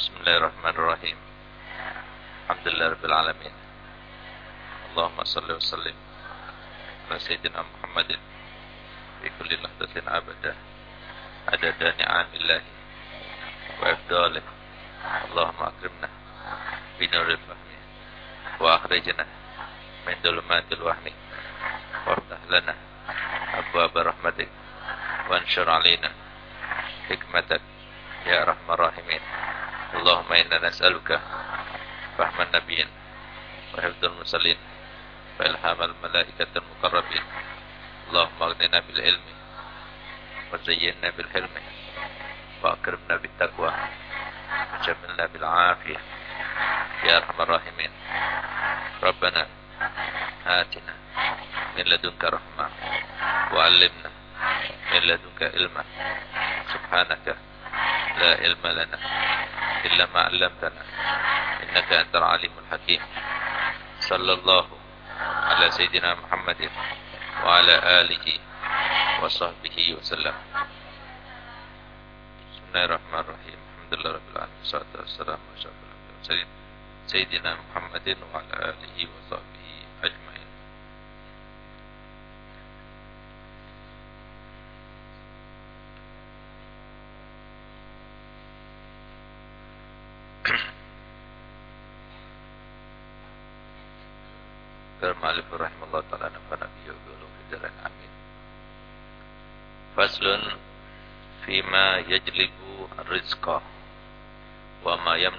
بسم الله الرحمن الرحيم. الحمد لله رب العالمين. اللهم صل وسلم على سيدنا محمد في كل لحظة أبدا عدد نعم الله وإفضاله. اللهم أكرمنا بنور الفهم وأخرجنا من ظلمات الوهم وافتح لنا أبواب رحمتك وانشر علينا حكمتك يا أرحم الراحمين. اللهم إنا نسألك فهم النبيين وحفظ المرسلين وإلهام الملائكة المقربين. اللهم أغننا بالعلم وزينا بالحلم وأكرمنا بالتقوى وجملنا بالعافية يا أرحم الراحمين. ربنا آتنا من لدنك رحمة وعلمنا من لدنك علما. سبحانك لا علم لنا إلا ما علمتنا. إنك أنت العليم الحكيم. صلى الله على سيدنا محمد وعلى آله وصحبه وسلم. بسم الله الرحمن الرحيم. الحمد لله رب العالمين. والصلاة والسلام على سيدنا محمد وعلى آله وصحبه أجمعين.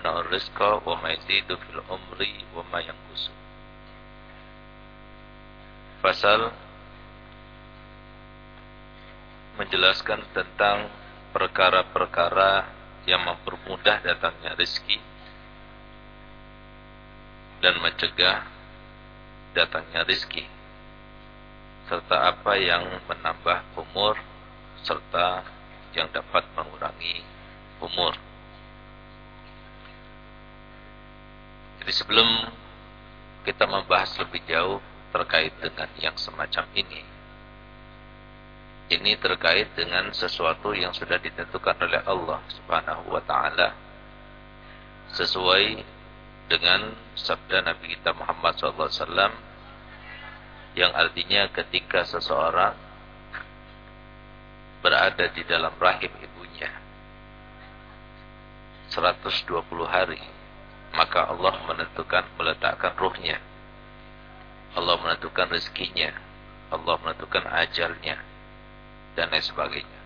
yamna'ur rizqa wa ma yazidu fil umri wa ma yanqus. Pasal menjelaskan tentang perkara-perkara yang mempermudah datangnya rezeki dan mencegah datangnya rezeki serta apa yang menambah umur serta yang dapat mengurangi umur. Jadi sebelum kita membahas lebih jauh terkait dengan yang semacam ini ini terkait dengan sesuatu yang sudah ditentukan oleh Allah subhanahu wa ta'ala sesuai dengan sabda Nabi kita Muhammad SAW yang artinya ketika seseorang berada di dalam rahim ibunya 120 hari maka Allah menentukan meletakkan ruhnya Allah menentukan rezekinya Allah menentukan ajalnya dan lain sebagainya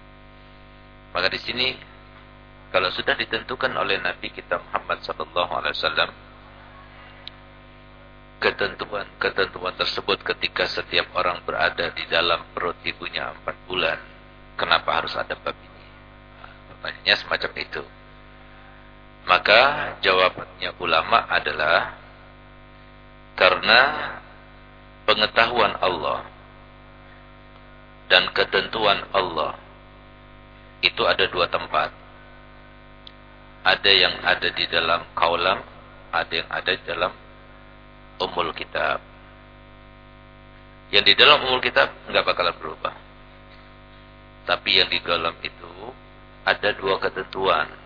maka di sini kalau sudah ditentukan oleh Nabi kita Muhammad sallallahu alaihi wasallam ketentuan-ketentuan tersebut ketika setiap orang berada di dalam perut ibunya empat bulan. Kenapa harus ada bab ini? pertanyaannya semacam itu. Maka jawabannya ulama adalah karena pengetahuan Allah dan ketentuan Allah itu ada dua tempat. Ada yang ada di dalam kaulam, ada yang ada di dalam umul kitab. Yang di dalam umul kitab nggak bakalan berubah. Tapi yang di dalam itu ada dua ketentuan.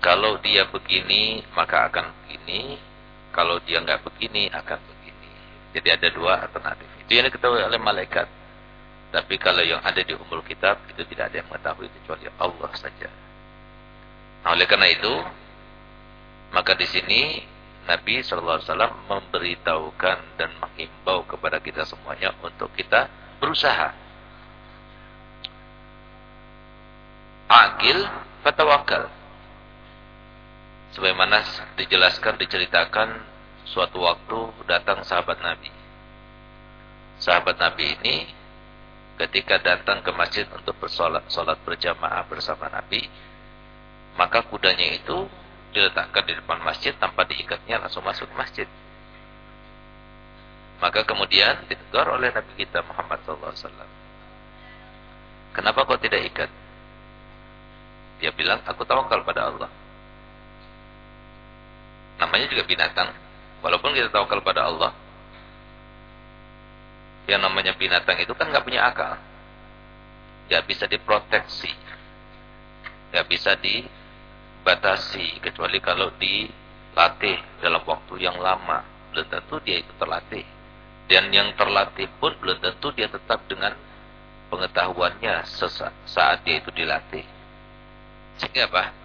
Kalau dia begini maka akan begini. Kalau dia nggak begini akan begini. Jadi ada dua alternatif. Itu yang diketahui oleh malaikat. Tapi kalau yang ada di umul kitab itu tidak ada yang mengetahui kecuali Allah saja. Nah, oleh karena itu maka di sini Nabi SAW memberitahukan dan mengimbau kepada kita semuanya untuk kita berusaha. Akil, fatawakal. Sebagaimana dijelaskan, diceritakan suatu waktu datang sahabat Nabi. Sahabat Nabi ini ketika datang ke masjid untuk bersolat solat berjamaah bersama Nabi, maka kudanya itu diletakkan di depan masjid tanpa diikatnya langsung masuk masjid. Maka kemudian ditegur oleh Nabi kita Muhammad SAW. Kenapa kau tidak ikat? Dia bilang, aku tawakal pada Allah. Namanya juga binatang. Walaupun kita tawakal pada Allah, yang namanya binatang itu kan nggak punya akal. Nggak bisa diproteksi. Nggak bisa di dibatasi kecuali kalau dilatih dalam waktu yang lama. Belum tentu dia itu terlatih. Dan yang terlatih pun belum tentu dia tetap dengan pengetahuannya saat dia itu dilatih. Sehingga apa?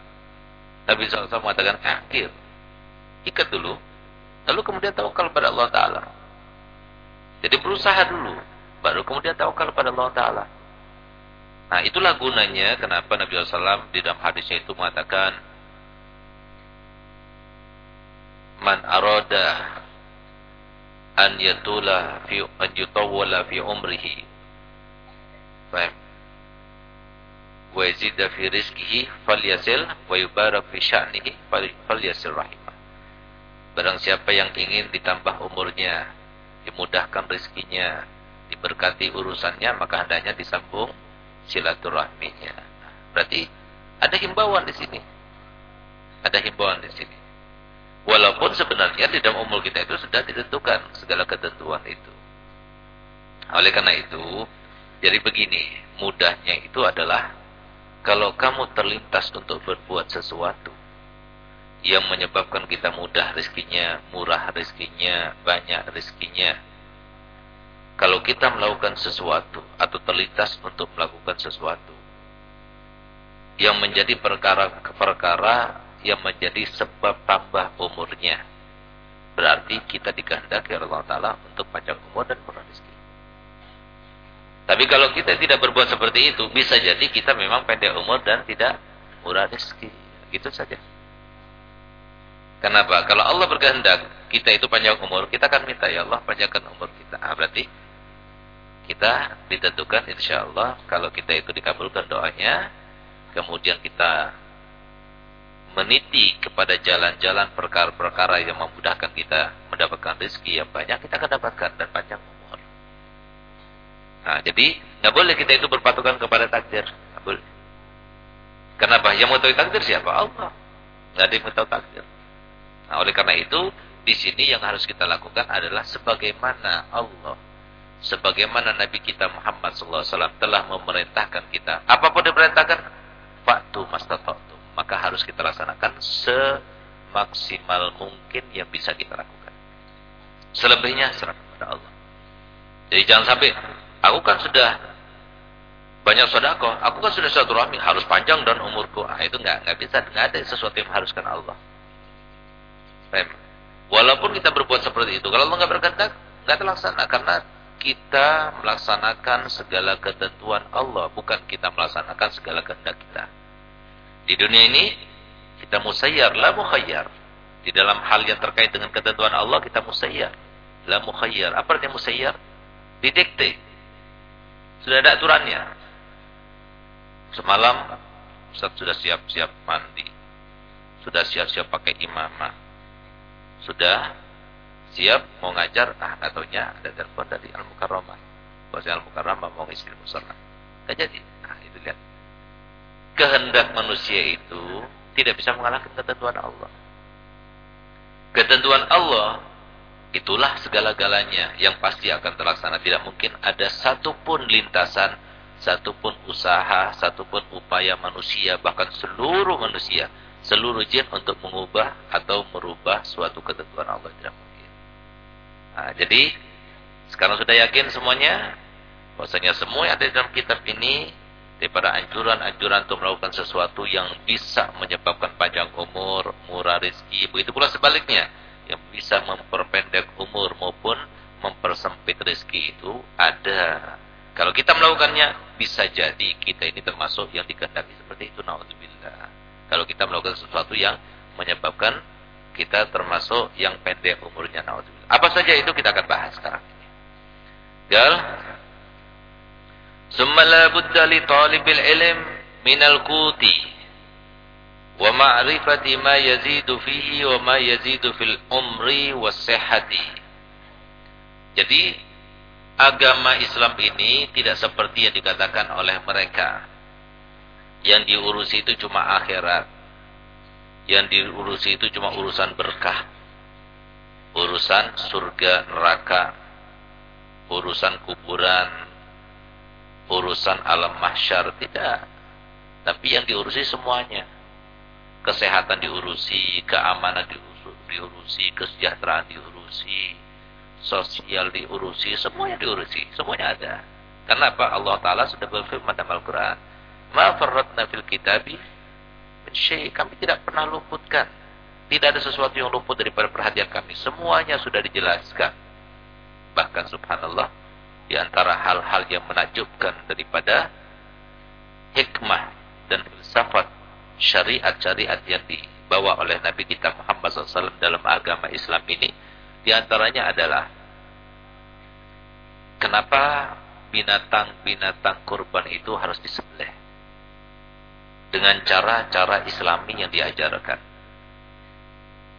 Nabi SAW mengatakan akhir. Ikat dulu. Lalu kemudian tawakal pada Allah Ta'ala. Jadi berusaha dulu. Baru kemudian tawakal pada Allah Ta'ala. Nah itulah gunanya kenapa Nabi SAW di dalam hadisnya itu mengatakan Man arada an yatula fi an fi umrihi Baik. Wa yazida fi falyasil fi sya'nihi falyasil rahimah. Barang siapa yang ingin ditambah umurnya, dimudahkan rezekinya, diberkati urusannya, maka hendaknya disambung silaturahminya. Berarti ada himbauan di sini. Ada himbauan di sini. Walaupun sebenarnya di dalam umur kita itu sudah ditentukan segala ketentuan itu. Oleh karena itu, jadi begini, mudahnya itu adalah kalau kamu terlintas untuk berbuat sesuatu yang menyebabkan kita mudah rezekinya, murah rezekinya, banyak rezekinya, kalau kita melakukan sesuatu atau terlintas untuk melakukan sesuatu yang menjadi perkara-perkara yang menjadi sebab tambah umurnya. Berarti kita dikehendaki Allah Ta'ala untuk panjang umur dan murah rezeki. Tapi kalau kita tidak berbuat seperti itu, bisa jadi kita memang pendek umur dan tidak murah rezeki. Gitu saja. Kenapa? Kalau Allah berkehendak kita itu panjang umur, kita akan minta ya Allah panjangkan umur kita. Ah, berarti kita ditentukan insya Allah kalau kita itu dikabulkan doanya kemudian kita meniti kepada jalan-jalan perkara-perkara yang memudahkan kita mendapatkan rezeki yang banyak kita akan dapatkan dan panjang umur. Nah, jadi nggak boleh kita itu berpatokan kepada takdir, nggak boleh. Kenapa? Yang mau tahu takdir siapa? Allah. Nggak ada yang mau takdir. Nah, oleh karena itu di sini yang harus kita lakukan adalah sebagaimana Allah sebagaimana Nabi kita Muhammad SAW telah memerintahkan kita. Apa pun diperintahkan, faktu mastata'tum. Maka harus kita laksanakan semaksimal mungkin yang bisa kita lakukan. Selebihnya serahkan kepada Allah. Jadi jangan sampai, aku kan sudah banyak sodako, aku kan sudah satu rahmi, harus panjang dan umurku. Ah, itu enggak, enggak bisa, enggak ada sesuatu yang haruskan Allah. Walaupun kita berbuat seperti itu, kalau Allah enggak berkehendak, enggak terlaksana karena kita melaksanakan segala ketentuan Allah, bukan kita melaksanakan segala kehendak kita. Di dunia ini kita musayyar, la mukhayyar. Di dalam hal yang terkait dengan ketentuan Allah kita musayyar, la mukhayyar. Apa artinya musayyar? Didikte. Sudah ada aturannya. Semalam Ustaz sudah siap-siap mandi. Sudah siap-siap pakai imamah. Sudah siap mau ngajar, ah katanya ada telepon dari Al Mukarramah. Bosnya Al Mukarramah mau ngisi musola. Gak jadi. Nah, itu lihat. Kehendak manusia itu tidak bisa mengalahkan ketentuan Allah. Ketentuan Allah itulah segala-galanya yang pasti akan terlaksana. Tidak mungkin ada satupun lintasan, satupun usaha, satupun upaya manusia, bahkan seluruh manusia, seluruh jin untuk mengubah atau merubah suatu ketentuan Allah. Tidak Nah, jadi sekarang sudah yakin semuanya bahwasanya semua yang ada dalam kitab ini daripada anjuran-anjuran untuk melakukan sesuatu yang bisa menyebabkan panjang umur, murah rezeki, begitu pula sebaliknya yang bisa memperpendek umur maupun mempersempit rezeki itu ada. Kalau kita melakukannya, bisa jadi kita ini termasuk yang dikehendaki seperti itu. Naudzubillah. Kalau kita melakukan sesuatu yang menyebabkan kita termasuk yang pendek umurnya naudzubillah. Apa saja itu kita akan bahas sekarang. Gal Summa la budda li talibil ilm min al-quti wa ma'rifati ma yazidu fihi wa ma yazidu fil umri was sihhati. Jadi agama Islam ini tidak seperti yang dikatakan oleh mereka. Yang diurusi itu cuma akhirat yang diurusi itu cuma urusan berkah. Urusan surga neraka. Urusan kuburan. Urusan alam mahsyar. Tidak. Tapi yang diurusi semuanya. kesehatan diurusi, keamanan diurusi, kesejahteraan diurusi, sosial diurusi, semuanya diurusi, semuanya ada. Kenapa Allah Ta'ala sudah berfirman dalam Al-Quran, Ma farratna fil kitabi, kami tidak pernah luputkan. Tidak ada sesuatu yang luput daripada perhatian kami. Semuanya sudah dijelaskan. Bahkan subhanallah, di antara hal-hal yang menakjubkan daripada hikmah dan filsafat syariat-syariat yang dibawa oleh Nabi kita Muhammad SAW dalam agama Islam ini di antaranya adalah kenapa binatang-binatang kurban itu harus disembelih dengan cara-cara islami yang diajarkan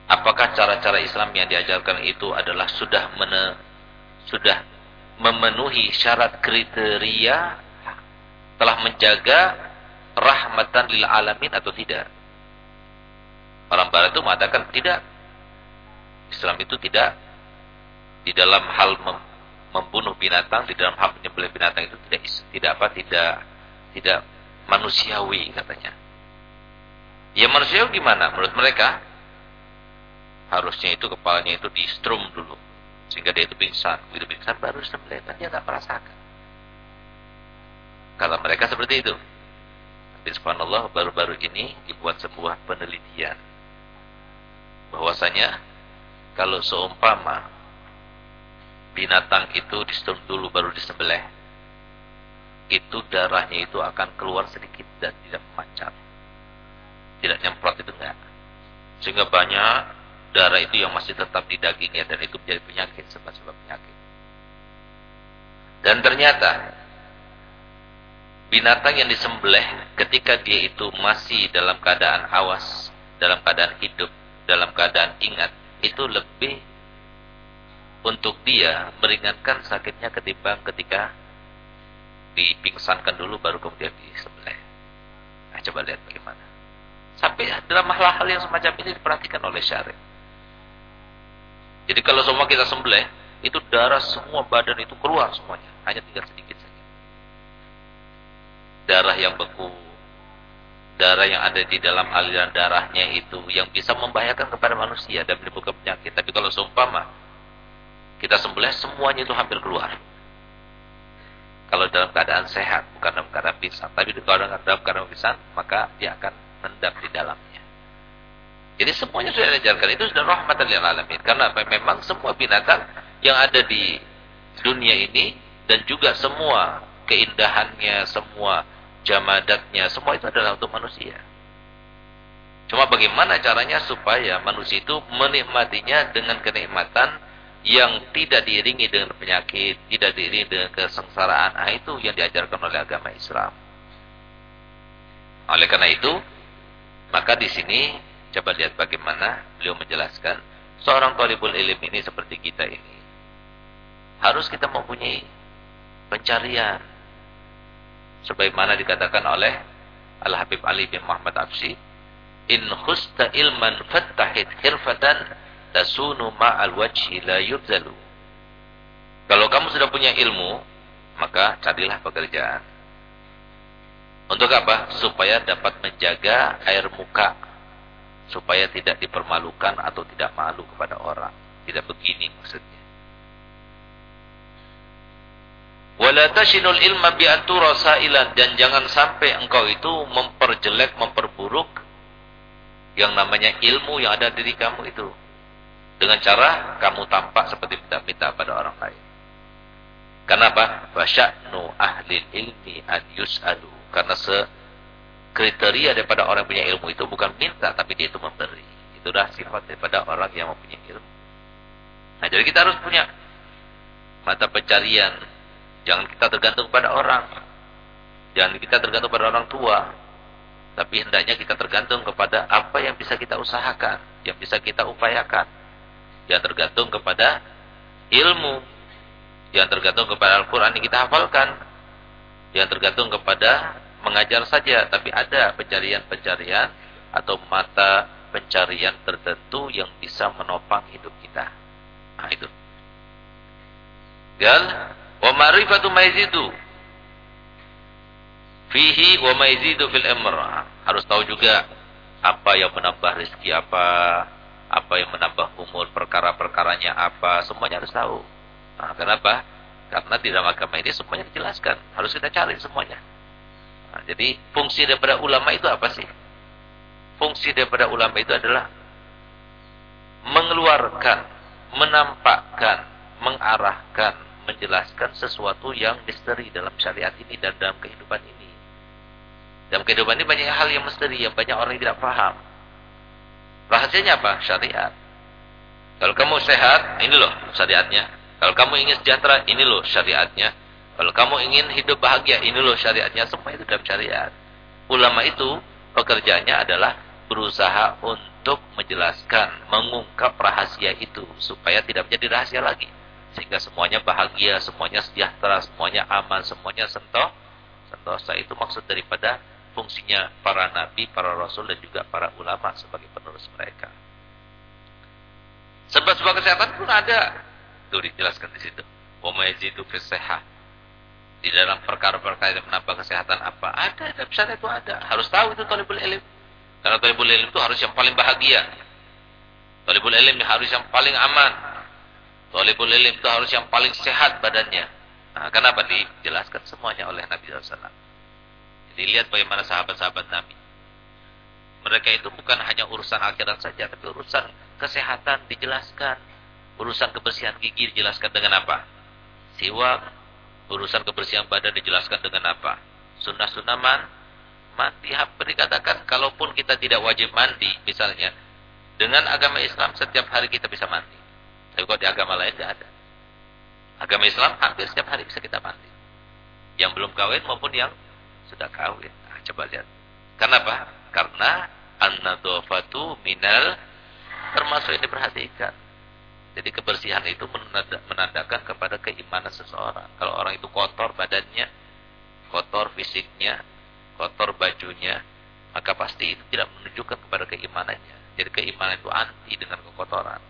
apakah cara-cara Islam yang diajarkan itu adalah sudah mene, sudah memenuhi syarat kriteria telah menjaga rahmatan lil alamin atau tidak? Orang barat itu mengatakan tidak. Islam itu tidak di dalam hal mem membunuh binatang, di dalam hal menyembelih binatang itu tidak tidak apa tidak tidak manusiawi katanya. Ya manusiawi gimana menurut mereka? Harusnya itu kepalanya itu di strum dulu sehingga dia itu pingsan. Begitu pingsan baru kan dia nggak merasakan. Kalau mereka seperti itu. Tapi subhanallah baru-baru ini dibuat sebuah penelitian. Bahwasanya kalau seumpama binatang itu disetum dulu baru disembelih, itu darahnya itu akan keluar sedikit dan tidak memancar. Tidak nyemprot itu enggak. Sehingga banyak darah itu yang masih tetap di dagingnya dan itu menjadi penyakit sebab-sebab penyakit. Dan ternyata binatang yang disembelih ketika dia itu masih dalam keadaan awas, dalam keadaan hidup, dalam keadaan ingat, itu lebih untuk dia meringankan sakitnya ketimbang ketika dipingsankan dulu baru kemudian disembelih. Nah, coba lihat bagaimana. Sampai dalam hal-hal yang semacam ini diperhatikan oleh syarif. Jadi kalau semua kita sembelih, itu darah semua badan itu keluar semuanya. Hanya tinggal sedikit darah yang beku, darah yang ada di dalam aliran darahnya itu yang bisa membahayakan kepada manusia dan menimbulkan penyakit. Tapi kalau seumpama kita sembelih semuanya itu hampir keluar. Kalau dalam keadaan sehat, bukan dalam keadaan pingsan. Tapi kalau dalam keadaan pingsan, maka dia akan mendap di dalamnya. Jadi semuanya sudah diajarkan. Itu sudah rahmatan lil alamin. Karena memang semua binatang yang ada di dunia ini dan juga semua keindahannya, semua jamadatnya, semua itu adalah untuk manusia. Cuma bagaimana caranya supaya manusia itu menikmatinya dengan kenikmatan yang tidak diiringi dengan penyakit, tidak diiringi dengan kesengsaraan. Nah, itu yang diajarkan oleh agama Islam. Oleh karena itu, maka di sini coba lihat bagaimana beliau menjelaskan seorang talibul ilim ini seperti kita ini harus kita mempunyai pencarian sebagaimana dikatakan oleh Al-Habib Ali bin Muhammad Afsi in khusta ilman fattahid hirfatan tasunu ma'al wajhi la yubzalu. Kalau kamu sudah punya ilmu maka carilah pekerjaan. Untuk apa? supaya dapat menjaga air muka. Supaya tidak dipermalukan atau tidak malu kepada orang. Tidak begini maksudnya. Wala tashinul ilma bi antura sailan dan jangan sampai engkau itu memperjelek, memperburuk yang namanya ilmu yang ada di diri kamu itu dengan cara kamu tampak seperti minta-minta pada orang lain. Kenapa? Fasya'nu ahli ilmi an yus'alu. Karena se kriteria daripada orang punya ilmu itu bukan minta, tapi dia itu memberi. Itu dah sifat daripada orang yang mempunyai ilmu. Nah, jadi kita harus punya mata pencarian Jangan kita tergantung pada orang. Jangan kita tergantung pada orang tua. Tapi hendaknya kita tergantung kepada apa yang bisa kita usahakan. Yang bisa kita upayakan. Yang tergantung kepada ilmu. Yang tergantung kepada Al-Quran yang kita hafalkan. Yang tergantung kepada mengajar saja. Tapi ada pencarian-pencarian atau mata pencarian tertentu yang bisa menopang hidup kita. Nah itu. Dan Wa ma'rifatu maizidu fihi wa maizidu fil amr. Harus tahu juga apa yang menambah rezeki apa, apa yang menambah umur perkara-perkaranya apa, semuanya harus tahu. Nah, kenapa? Karena di dalam agama ini semuanya dijelaskan, harus kita cari semuanya. Nah, jadi fungsi daripada ulama itu apa sih? Fungsi daripada ulama itu adalah mengeluarkan, menampakkan, mengarahkan, menjelaskan sesuatu yang misteri dalam syariat ini dan dalam kehidupan ini. Dalam kehidupan ini banyak hal yang misteri yang banyak orang yang tidak paham. Rahasianya apa? Syariat. Kalau kamu sehat, ini loh syariatnya. Kalau kamu ingin sejahtera, ini loh syariatnya. Kalau kamu ingin hidup bahagia, ini loh syariatnya. Semua itu dalam syariat. Ulama itu pekerjaannya adalah berusaha untuk menjelaskan, mengungkap rahasia itu supaya tidak menjadi rahasia lagi sehingga semuanya bahagia, semuanya sejahtera, semuanya aman, semuanya sentoh. Sentosa itu maksud daripada fungsinya para nabi, para rasul dan juga para ulama sebagai penerus mereka. Sebab-sebab kesehatan pun ada. Itu dijelaskan di situ. Wa itu fisihah. Di dalam perkara-perkara yang menambah kesehatan apa? Ada, dalam syariat itu ada. Harus tahu itu talibul ilm. Karena talibul ilm itu harus yang paling bahagia. Talibul ilm harus yang paling aman. Tolibul ilim itu harus yang paling sehat badannya. Nah, kenapa dijelaskan semuanya oleh Nabi SAW? Jadi lihat bagaimana sahabat-sahabat Nabi. Mereka itu bukan hanya urusan akhirat saja, tapi urusan kesehatan dijelaskan. Urusan kebersihan gigi dijelaskan dengan apa? Siwak. Urusan kebersihan badan dijelaskan dengan apa? Sunnah-sunnah man, mandi. Hampir dikatakan, kalaupun kita tidak wajib mandi, misalnya, dengan agama Islam setiap hari kita bisa mandi. Tapi kalau di agama lain tidak ada. Agama Islam hampir setiap hari bisa kita mandi. Yang belum kawin maupun yang sudah kawin. Nah, coba lihat. Kenapa? Karena an-nadhafatu minal termasuk yang diperhatikan. Jadi kebersihan itu menandakan kepada keimanan seseorang. Kalau orang itu kotor badannya, kotor fisiknya, kotor bajunya, maka pasti itu tidak menunjukkan kepada keimanannya. Jadi keimanan itu anti dengan kekotoran.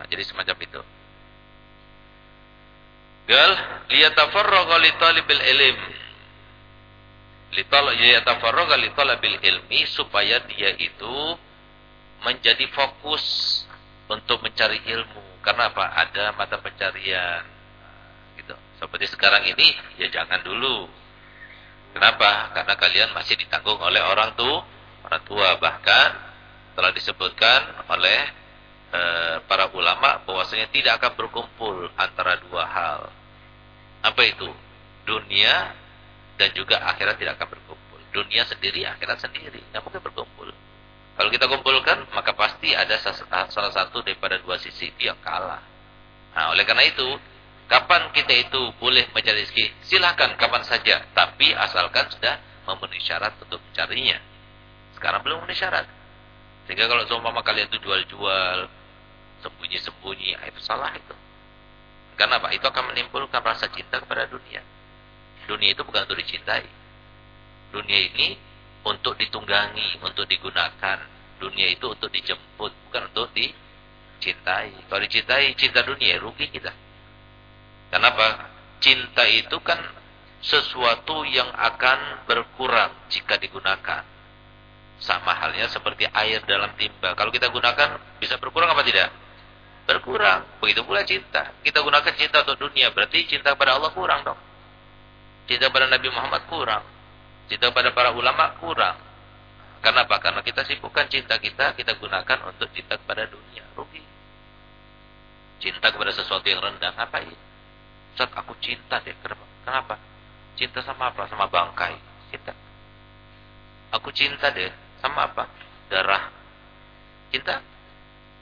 Nah, jadi semacam itu. Gal liyatafarraga li talibil ilm. Liyatafarraga li talibil ilmi supaya dia itu menjadi fokus untuk mencari ilmu. Karena apa? Ada mata pencarian. Gitu. Seperti sekarang ini, ya jangan dulu. Kenapa? Karena kalian masih ditanggung oleh orang tua, orang tua bahkan telah disebutkan oleh Eh, para ulama bahwasanya tidak akan berkumpul antara dua hal. Apa itu? Dunia dan juga akhirat tidak akan berkumpul. Dunia sendiri, akhirat sendiri, tidak mungkin berkumpul. Kalau kita kumpulkan, maka pasti ada salah satu daripada dua sisi yang kalah. Nah, oleh karena itu, kapan kita itu boleh mencari rezeki? Silahkan kapan saja, tapi asalkan sudah memenuhi syarat untuk mencarinya. Sekarang belum memenuhi syarat. Sehingga kalau seumpama kalian itu jual-jual, sembunyi-sembunyi, ah, itu salah itu. Karena apa? Itu akan menimbulkan rasa cinta kepada dunia. Dunia itu bukan untuk dicintai. Dunia ini untuk ditunggangi, untuk digunakan. Dunia itu untuk dijemput, bukan untuk dicintai. Kalau dicintai, cinta dunia, rugi kita. Kenapa? Cinta itu kan sesuatu yang akan berkurang jika digunakan. Sama halnya seperti air dalam timba. Kalau kita gunakan, bisa berkurang apa tidak? berkurang. Begitu pula cinta. Kita gunakan cinta untuk dunia, berarti cinta kepada Allah kurang dong. Cinta kepada Nabi Muhammad kurang. Cinta kepada para ulama kurang. Karena apa? Karena kita sibukkan cinta kita, kita gunakan untuk cinta kepada dunia. Rugi. Cinta kepada sesuatu yang rendah, ngapain? Saat aku cinta deh. Kenapa? Kenapa? Cinta sama apa? Sama bangkai. Cinta. Aku cinta deh. Sama apa? Darah. Cinta.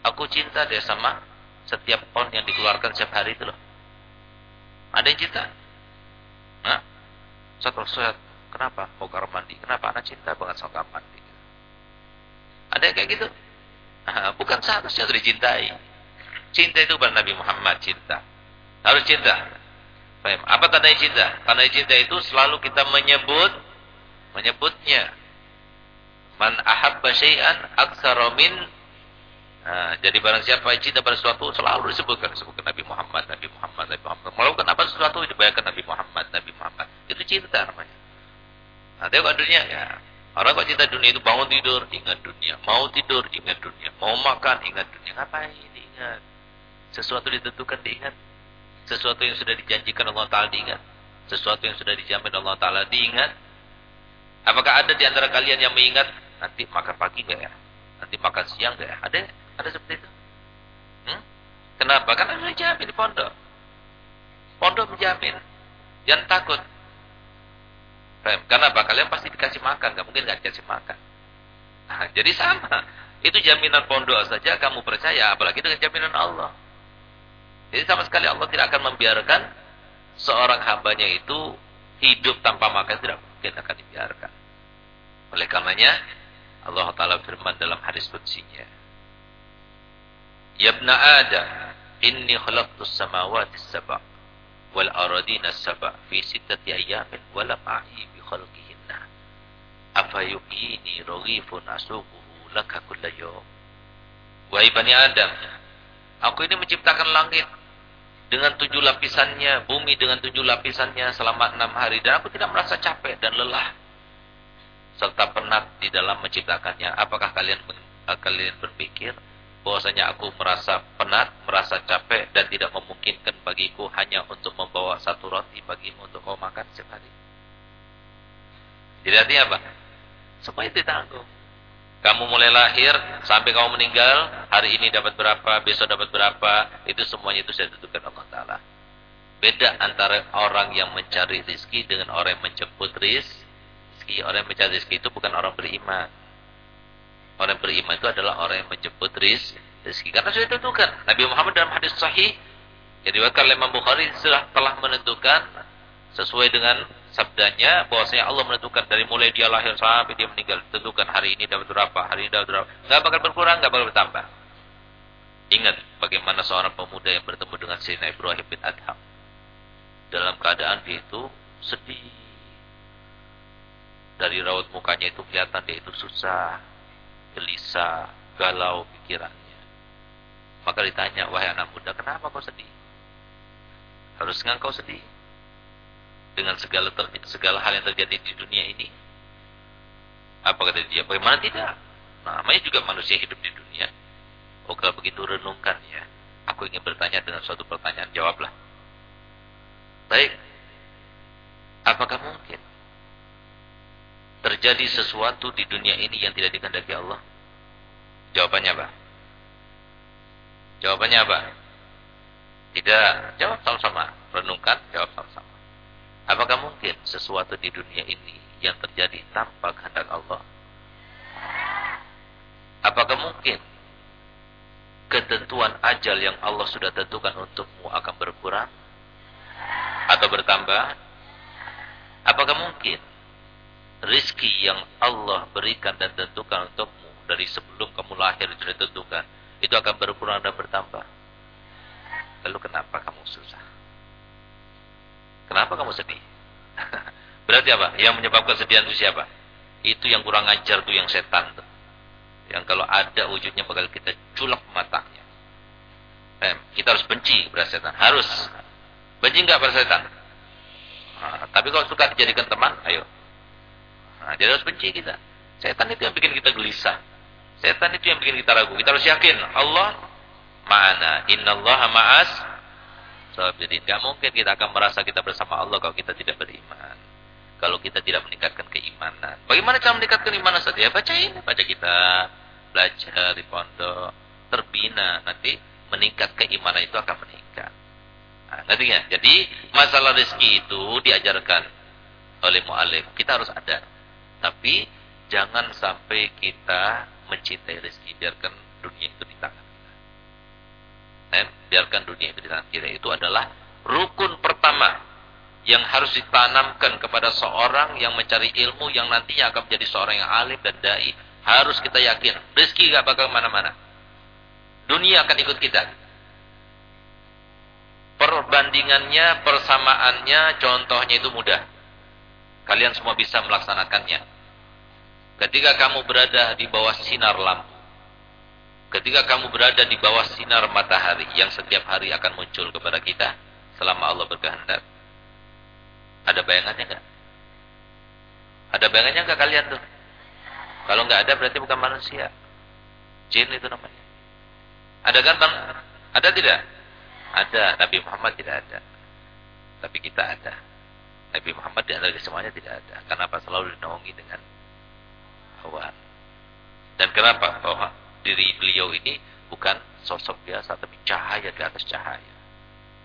Aku cinta deh sama setiap on yang dikeluarkan setiap hari itu loh. Ada yang cinta? Satu sehat. Kenapa? Mau kamar mandi. Kenapa anak cinta banget sama kamar mandi? Ada yang kayak gitu? Nah, bukan seharusnya harus dicintai. Cinta itu bukan Nabi Muhammad cinta. Harus cinta. Apa tanda cinta? Tanda cinta itu selalu kita menyebut menyebutnya. Man ahabba syai'an aktsara min Nah, jadi barang siapa yang cinta pada sesuatu selalu disebutkan disebutkan Nabi Muhammad, Nabi Muhammad, Nabi Muhammad. Melakukan apa sesuatu dibayarkan Nabi Muhammad, Nabi Muhammad. Itu cinta namanya. Nah, tengok dunia ya. Orang kok cinta dunia itu bangun tidur, ingat dunia. Mau tidur, ingat dunia. Mau makan, ingat dunia. Ngapain ingat? Sesuatu ditentukan diingat. Sesuatu yang sudah dijanjikan Allah Ta'ala diingat. Sesuatu yang sudah dijamin Allah Ta'ala diingat. Apakah ada di antara kalian yang mengingat, nanti makan pagi enggak ya? Nanti makan siang enggak ya? Ada? Ada seperti itu? Hmm? Kenapa? Karena sudah dijamin di pondok. Pondok menjamin. Jangan takut. Karena apa? Kalian pasti dikasih makan, nggak mungkin nggak dikasih makan. Nah, jadi sama. Itu jaminan pondok saja kamu percaya, apalagi dengan jaminan Allah. Jadi sama sekali Allah tidak akan membiarkan seorang hambanya itu hidup tanpa makan tidak mungkin akan dibiarkan. Oleh karenanya Allah Taala firman dalam hadis qudsinya, "Ya ibn Adam, inni khalaqtus samawati sab'a wal aradina sab'a fi sittati ayamin wa lam a'i khalqihinna. Afa yukini raghifun asuquhu laka kulla yawm. Wahai bani adam aku ini menciptakan langit dengan tujuh lapisannya bumi dengan tujuh lapisannya selama enam hari dan aku tidak merasa capek dan lelah serta penat di dalam menciptakannya. Apakah kalian kalian berpikir bahwasanya aku merasa penat, merasa capek dan tidak memungkinkan bagiku hanya untuk membawa satu roti bagimu untuk kau makan setiap hari. Jadi artinya apa? Itu ditanggung. Kamu mulai lahir sampai kamu meninggal, hari ini dapat berapa, besok dapat berapa, itu semuanya itu saya tentukan Allah Ta'ala. Beda antara orang yang mencari rizki dengan orang yang menjemput rizki. Orang yang mencari rizki itu bukan orang beriman. Orang beriman itu adalah orang yang menjemput rizki. Karena sudah ditentukan. Nabi Muhammad dalam hadis sahih, yang diwakil oleh Imam Bukhari sudah telah menentukan sesuai dengan sabdanya bahwasanya Allah menentukan dari mulai dia lahir sampai dia meninggal. Tentukan hari ini dapat berapa hari ini dapat berapa. Nggak bakal berkurang nggak bakal bertambah. Ingat bagaimana seorang pemuda yang bertemu dengan Sayyidina Ibrahim bin Adham. Dalam keadaan dia itu sedih. Dari raut mukanya itu kelihatan dia itu susah gelisah galau pikirannya maka ditanya wahai anak muda kenapa kau sedih harus kau sedih dengan segala segala hal yang terjadi di dunia ini? Apa kata dia? Bagaimana tidak? Namanya juga manusia hidup di dunia. Oh, kalau begitu renungkan ya. Aku ingin bertanya dengan suatu pertanyaan, jawablah. Baik. Apakah mungkin terjadi sesuatu di dunia ini yang tidak dikehendaki Allah? Jawabannya apa? Jawabannya apa? Tidak. Jawab sama-sama. Renungkan, jawab sama-sama. Apakah mungkin sesuatu di dunia ini yang terjadi tanpa kehendak Allah? Apakah mungkin ketentuan ajal yang Allah sudah tentukan untukmu akan berkurang atau bertambah? Apakah mungkin rizki yang Allah berikan dan tentukan untukmu dari sebelum kamu lahir sudah tentukan itu akan berkurang dan bertambah? Lalu kenapa kamu susah? Kenapa kamu sedih? Berarti apa? Yang menyebabkan kesedihan itu siapa? Itu yang kurang ajar tuh yang setan tuh. Yang kalau ada wujudnya bakal kita culak matanya. Eh, kita harus benci pada setan. Harus. Benci enggak pada setan? Nah, tapi kalau suka dijadikan teman, ayo. Nah, jadi harus benci kita. Setan itu yang bikin kita gelisah. Setan itu yang bikin kita ragu. Kita harus yakin Allah mana. Innallaha ma'as Sebab jadi tidak mungkin kita akan merasa kita bersama Allah kalau kita tidak beriman. Kalau kita tidak meningkatkan keimanan. Bagaimana cara meningkatkan iman saja? Ya baca ini, baca kita, belajar di pondok, terbina. Nanti meningkat keimanan itu akan meningkat. Nah, ngerti ya? Jadi masalah rezeki itu diajarkan oleh mu'alif. Kita harus ada. Tapi jangan sampai kita mencintai rezeki. Biarkan dunia itu di tangan eh, biarkan dunia itu di tangan kita. Itu adalah rukun pertama yang harus ditanamkan kepada seorang yang mencari ilmu yang nantinya akan menjadi seorang yang alim dan dai. Harus kita yakin rezeki gak bakal mana-mana dunia akan ikut kita. Perbandingannya persamaannya contohnya itu mudah kalian semua bisa melaksanakannya ketika kamu berada di bawah sinar lampu Ketika kamu berada di bawah sinar matahari yang setiap hari akan muncul kepada kita selama Allah berkehendak. Ada bayangannya enggak? Ada bayangannya enggak kalian tuh? Kalau nggak ada berarti bukan manusia. Jin itu namanya. Ada bang? Ada tidak? Ada. Nabi Muhammad tidak ada. Tapi kita ada. Nabi Muhammad di antara semuanya tidak ada. Kenapa selalu dinaungi dengan hawa? Dan kenapa? Bahwa diri beliau ini bukan sosok biasa, tapi cahaya di atas cahaya.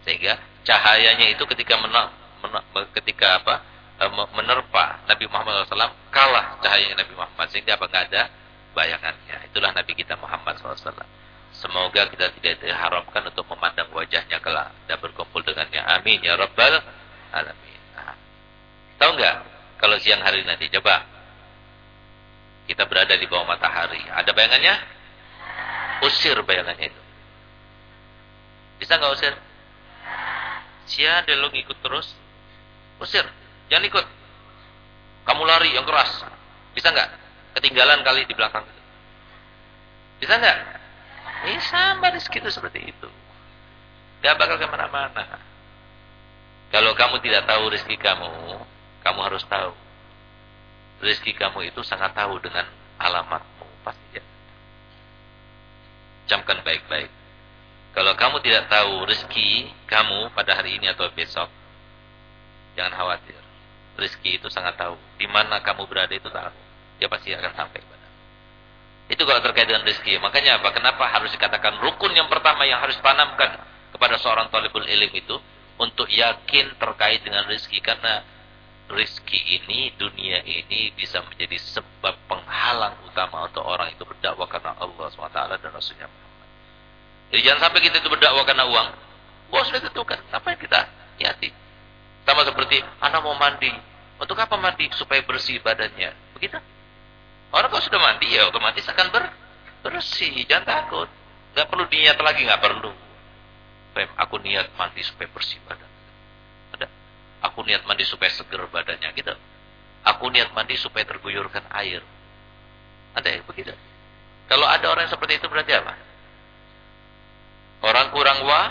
Sehingga cahayanya itu ketika menang, menang ketika apa e, menerpa Nabi Muhammad SAW kalah cahayanya Nabi Muhammad sehingga apa nggak ada bayangannya. Itulah Nabi kita Muhammad SAW. Semoga kita tidak diharapkan untuk memandang wajahnya kelak dan berkumpul dengannya. Amin ya rabbal alamin. Tahu nggak kalau siang hari nanti coba kita berada di bawah matahari. Ada bayangannya? Usir bayangannya itu. Bisa nggak usir? Siapa lo ngikut terus? Usir. Jangan ikut. Kamu lari yang keras. Bisa nggak? Ketinggalan kali di belakang. Bisa nggak? Ini sama rezeki itu seperti itu. Gak bakal ke mana-mana. Kalau kamu tidak tahu rezeki kamu, kamu harus tahu. Rezeki kamu itu sangat tahu dengan alamatmu. Pasti ya. Camkan baik-baik. Kalau kamu tidak tahu rezeki kamu pada hari ini atau besok, jangan khawatir. Rezeki itu sangat tahu. Di mana kamu berada itu tahu. Dia pasti akan sampai itu kalau terkait dengan rezeki. Makanya apa? Kenapa harus dikatakan rukun yang pertama yang harus tanamkan kepada seorang talibul ilim itu untuk yakin terkait dengan rezeki karena rezeki ini, dunia ini bisa menjadi sebab penghalang utama untuk orang itu berdakwah karena Allah SWT dan Rasulnya Muhammad. Jadi jangan sampai kita itu berdakwah karena uang. Uang sudah tentukan. Yang kita hati? Sama seperti anak mau mandi. Untuk apa mandi? Supaya bersih badannya. Begitu. Orang kalau sudah mandi ya otomatis akan ber bersih, jangan takut. Gak perlu niat lagi, gak perlu. Aku niat mandi supaya bersih badan. Aku niat mandi supaya seger badannya, gitu. Aku niat mandi supaya terguyurkan air. Ada yang begitu. Kalau ada orang yang seperti itu berarti apa? Orang kurang wa,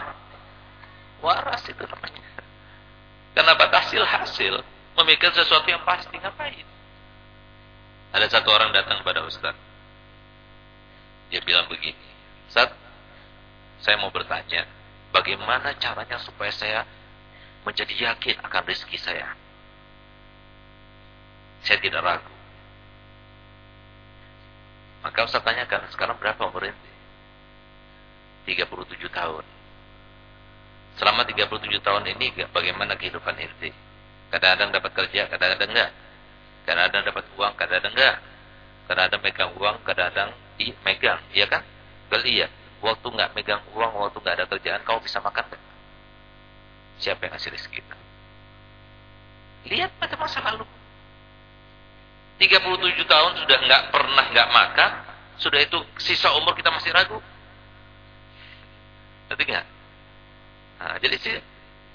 waras itu namanya. Kenapa hasil hasil memikir sesuatu yang pasti ngapain? Ada satu orang datang pada Ustaz. Dia bilang begini, Ustaz, saya mau bertanya, bagaimana caranya supaya saya menjadi yakin akan rezeki saya? Saya tidak ragu. Maka Ustaz tanyakan, sekarang berapa umur ente? 37 tahun. Selama 37 tahun ini bagaimana kehidupan ente? Kadang-kadang dapat kerja, kadang-kadang enggak. Kadang-kadang dapat uang, kadang-kadang enggak. Kadang-kadang megang uang, kadang-kadang megang, iya kan? Kalau iya, waktu enggak megang uang, waktu enggak ada kerjaan, kamu bisa makan enggak? Siapa yang ngasih rezeki kita? Lihat pada masa lalu. 37 tahun sudah enggak pernah enggak makan, sudah itu sisa umur kita masih ragu. Ngerti enggak? Nah, jadi sih,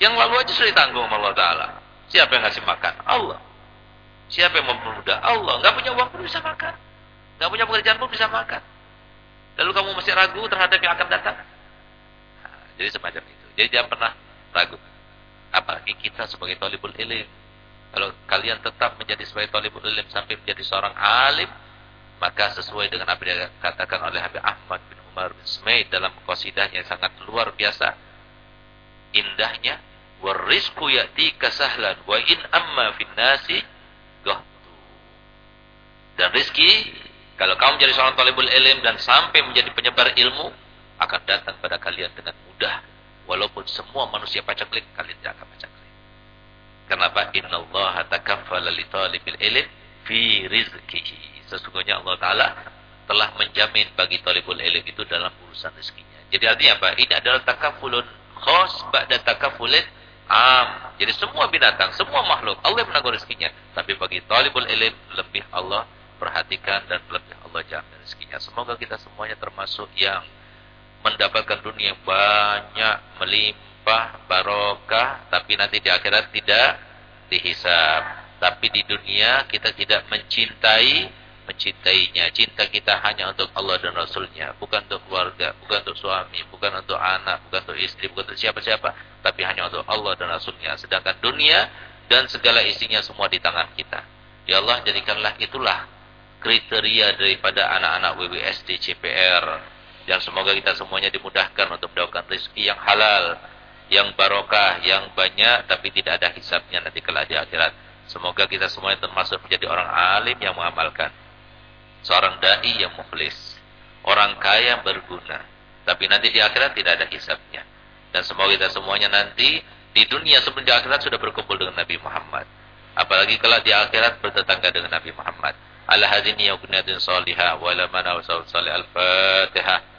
yang lalu aja sudah ditanggung sama Allah Ta'ala. Siapa yang ngasih makan? Allah. Siapa yang mempermudah? Allah. Gak punya uang pun bisa makan. Gak punya pekerjaan pun bisa makan. Lalu kamu masih ragu terhadap yang akan datang? Nah, jadi semacam itu. Jadi jangan pernah ragu. Apalagi kita sebagai tolibul ilim. Kalau kalian tetap menjadi sebagai tolibul ilim sampai menjadi seorang alim, maka sesuai dengan apa yang dikatakan oleh Habib Ahmad bin Umar bin Smaid dalam qasidahnya yang sangat luar biasa indahnya warisku ya'ti kasahlan wa in amma fin nasi dan rizki, kalau kamu menjadi seorang talibul ilm dan sampai menjadi penyebar ilmu, akan datang pada kalian dengan mudah. Walaupun semua manusia pacaklik, kalian tidak akan pacaklik. Kenapa? Inna Allah takaffala li talibil ilm fi rizkihi. Sesungguhnya Allah Ta'ala telah menjamin bagi talibul ilm itu dalam urusan rezekinya. Jadi artinya apa? Ini adalah takafulun khos ba'da takafulin am. Jadi semua binatang, semua makhluk Allah menanggung rezekinya. Tapi bagi talibul ilm lebih Allah perhatikan dan lebih Allah jamin rezekinya. Semoga kita semuanya termasuk yang mendapatkan dunia banyak, melimpah, barokah, tapi nanti di akhirat tidak dihisab. Tapi di dunia kita tidak mencintai, mencintainya. Cinta kita hanya untuk Allah dan Rasulnya, bukan untuk keluarga, bukan untuk suami, bukan untuk anak, bukan untuk istri, bukan untuk siapa-siapa, tapi hanya untuk Allah dan Rasulnya. Sedangkan dunia dan segala isinya semua di tangan kita. Ya Allah jadikanlah itulah kriteria daripada anak-anak WWSD CPR yang semoga kita semuanya dimudahkan untuk mendapatkan rezeki yang halal yang barokah yang banyak tapi tidak ada hisapnya nanti kelak di akhirat. Semoga kita semuanya termasuk menjadi orang alim yang mengamalkan. Seorang dai yang mukhlis orang kaya yang berguna. Tapi nanti di akhirat tidak ada hisapnya. Dan semoga kita semuanya nanti di dunia sebelum di akhirat sudah berkumpul dengan Nabi Muhammad. Apalagi kalau di akhirat bertetangga dengan Nabi Muhammad. Ala hadini ya kunyatin salihah wa la mana wa salih al-fatihah